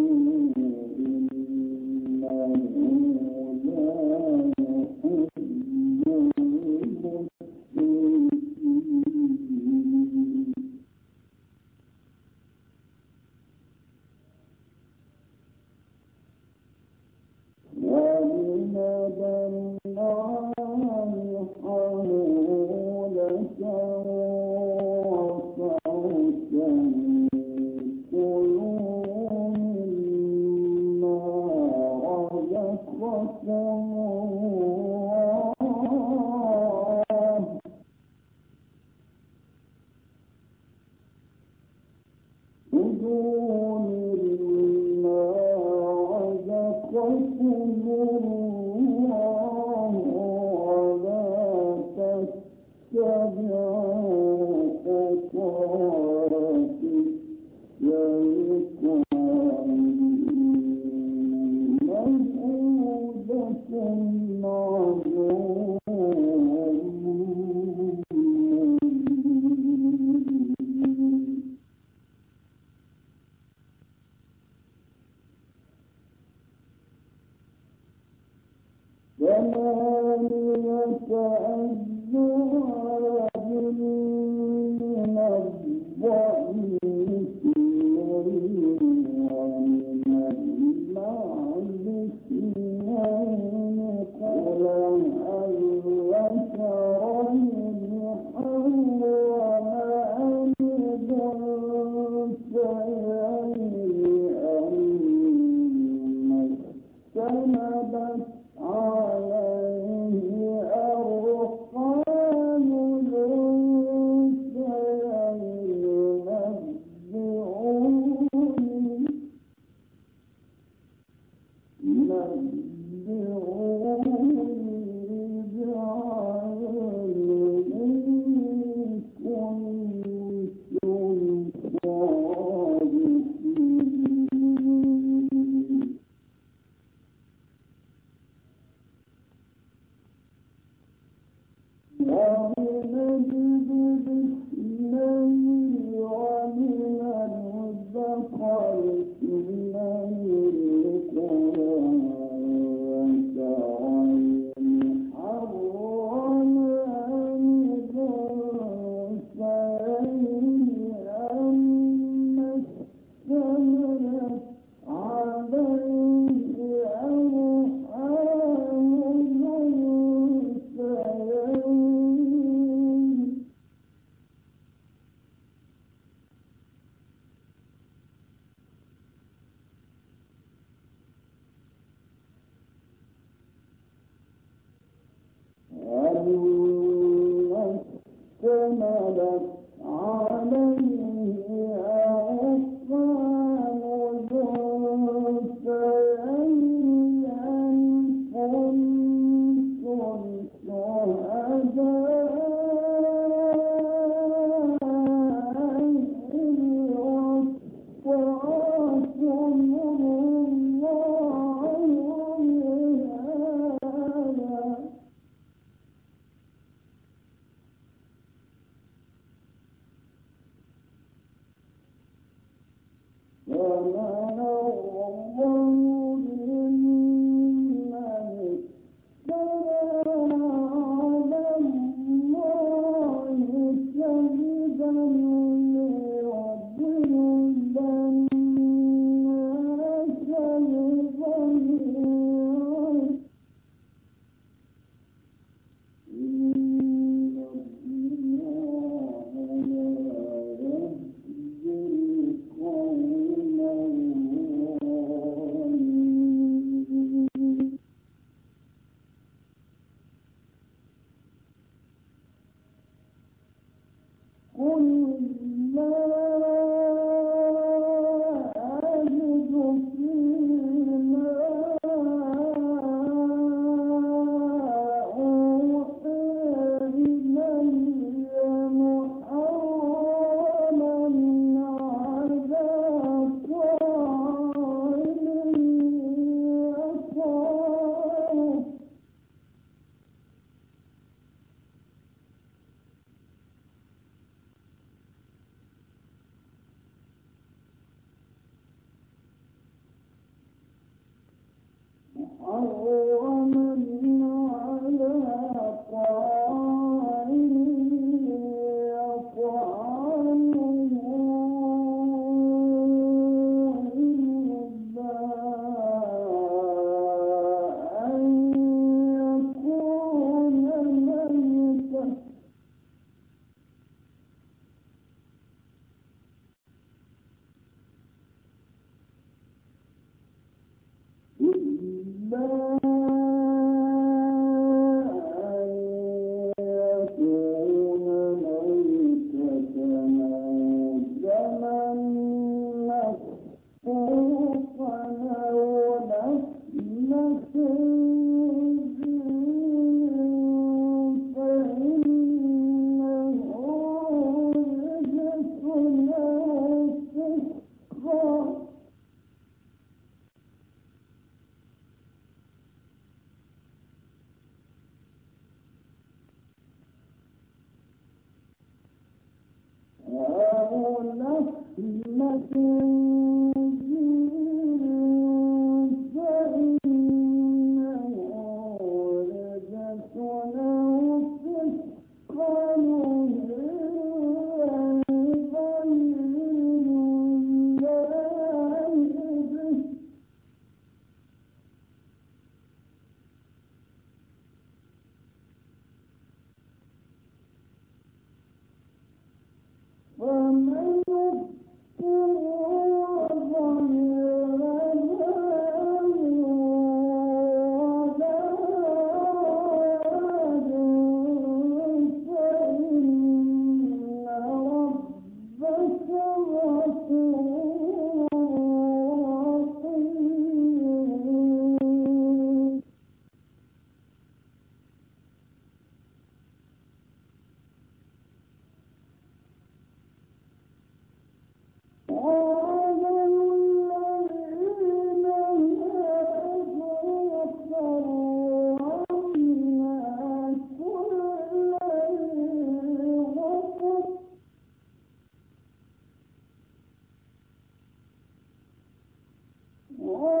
عليه أرقام Allah. Om Whoa.